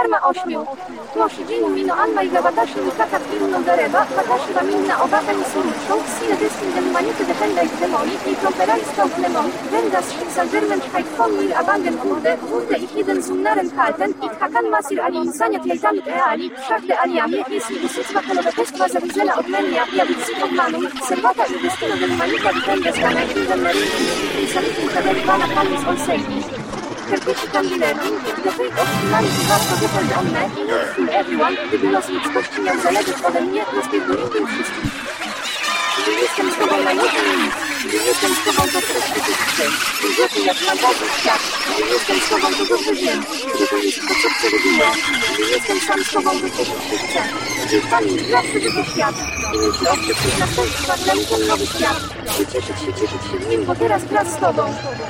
Ośmiu. Tłoszy dzień mino anma i gawatashi nikaka pilno dareba, watashi wa minna obata ni surucho, sine destin dem manite defenda ich demoni, i properai stop lemon, vendas Saint-Germain High von mir abandem kurde, wurde ich jeden zunnaren halten, ich hakan masir ali insaniat jajtamit eali, szachde aliamie, jeśli usycwa kolobetestwa zawizela odmenia, jawicitą manum, serwata i destino dem manita defenda zgana, jeden merytum, i samitum kaderi pana panus olsejni. Kerpici Candilerni, the fate of humanity was to depend on me, i not from everyone, gdyby los ludzkości miał zależeć ode mnie, rozpierdoliłbym wszystkich. Gdy jestem z tobą na jednym gdy jestem z tobą to prześwietlić się, gdy jak fantazji świat, gdy jestem tobą to dobrze wiem, że to jest to co przewiduję, gdy jestem sam tobą to cieszyć się chcę, pani zawsze tylko świat, i myślę o wszystkich następstwach, daj ten nowy świat, by cieszyć się, cieszyć się w nim, bo teraz wraz z tobą,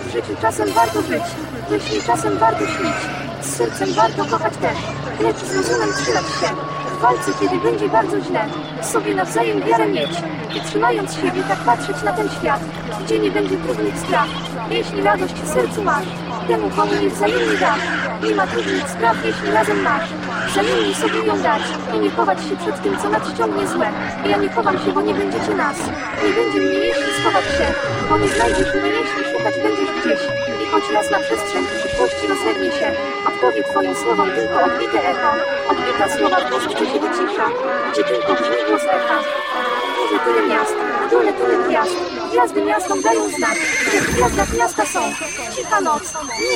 w życiu czasem warto żyć, myśli czasem warto śnić, z sercem warto kochać też, lecz z rozumem trzymać się, walce, kiedy będzie bardzo źle, sobie nawzajem wiarę mieć i trzymając siebie tak patrzeć na ten świat, gdzie nie będzie trudnych spraw. Jeśli radość w sercu masz, temu komu nie wzajemnie dasz. Nie ma trudnych spraw, jeśli razem masz. Wzajemnie sobie ją dać i nie chować się przed tym, co nadciągnie złe. Ja nie chowam się, bo nie będziecie nas. Nie będzie mnie, jeśli schować się, bo nie znajdziesz mnie, jeśli szukać będziesz gdzieś. I choć raz na przestrzeń przyszłości rozlegnie się, odpowie twoim słowom tylko odbite echo. Odbita słowa w puszczy się wycisza, gdzie tylko brzmi głos echa. Górze tyle miast, w tyle gwiazd. Gwiazdy miastom dają znak, że w gwiazdach miasta są. Cicha noc,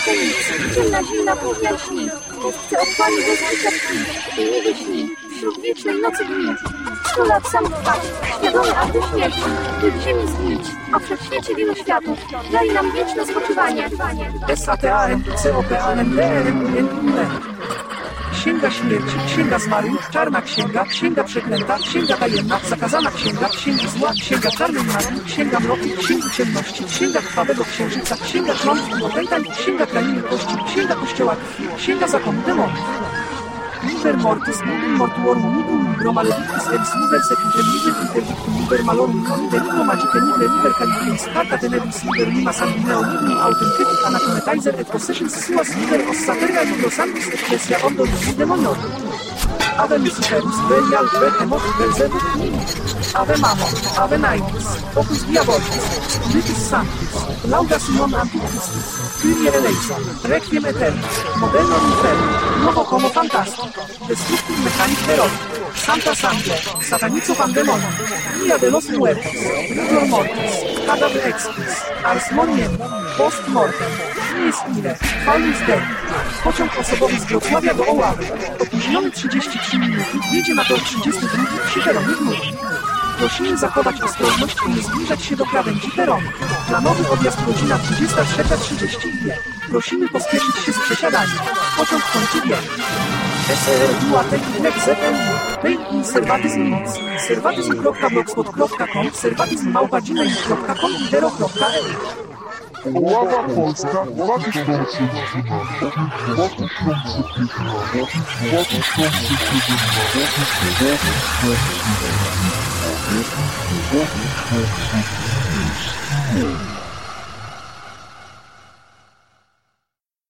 nie nic, ciemna zimna późnia śni. Pustce otchłani bez życia tkwi i niby śni, wśród wiecznej nocy dni. Sto lat sam trwać, świadomy aż do śmierci, by w ziemi zgnić, a w wszechświecie wielu światów daj nam wieczne spoczywanie. S-A-T-A-N, C-O-P-A-N-D-R-M, N-I-N. Księga śmierci, księga zmarłych, czarna księga, księga przeklęta, księga tajemna, zakazana księga, księgi zła, księga czarnej magii, księga mroku, księgi ciemności, księga krwawego księżyca, księga klątw i opętań, księga krainy kości, księga kościoła księga zakonu demonów. Liber mortis nubum mortuorum nubum libro maledictus ex liber secuntem liber interdictum liber malorum conde libro magice liber liber calibrim stata tenebus liber lima sanguineo nubum autentetic anatometizer et possessions suas liber os sateria nudo sanguis ecclesia ondo nubum demonio. Adem Sichems, Belial, Behemoth, Belzebub, Adem Amon, Adem Aigis, Opus Diabolis, Litis Sanctis, Lauda Simon Antiquistis, Kyrie Eleison, Requiem Eternus, Modelo Inferno, Novo Como Fantastic, Destructive Mechanic Herod, Santa Santa, Satanizo Pandemonium, Día de los Muertos, Rigor Mortis, Cadaver Exquis, Ars Moriem, Post Mortem, Dies Ire, Paulus Dei, pociąg osobowy z Wrocławia do Oławy, opóźniony 33 minuty, jedzie na tor 32 przy peronie. Prosimy zachować ostrożność i nie zbliżać się do krawędzi peronu. Planowy odjazd godzina 23.30 Prosimy pospieszyć się z przesiadaniem. Pociąg kończy bieg. SR Duatek ZN Pay in Serwatyzm Nic serwatyzm.blogspot.com serwatyzm małpa.gmail.com lidero.eu Лава Польска 2017 2017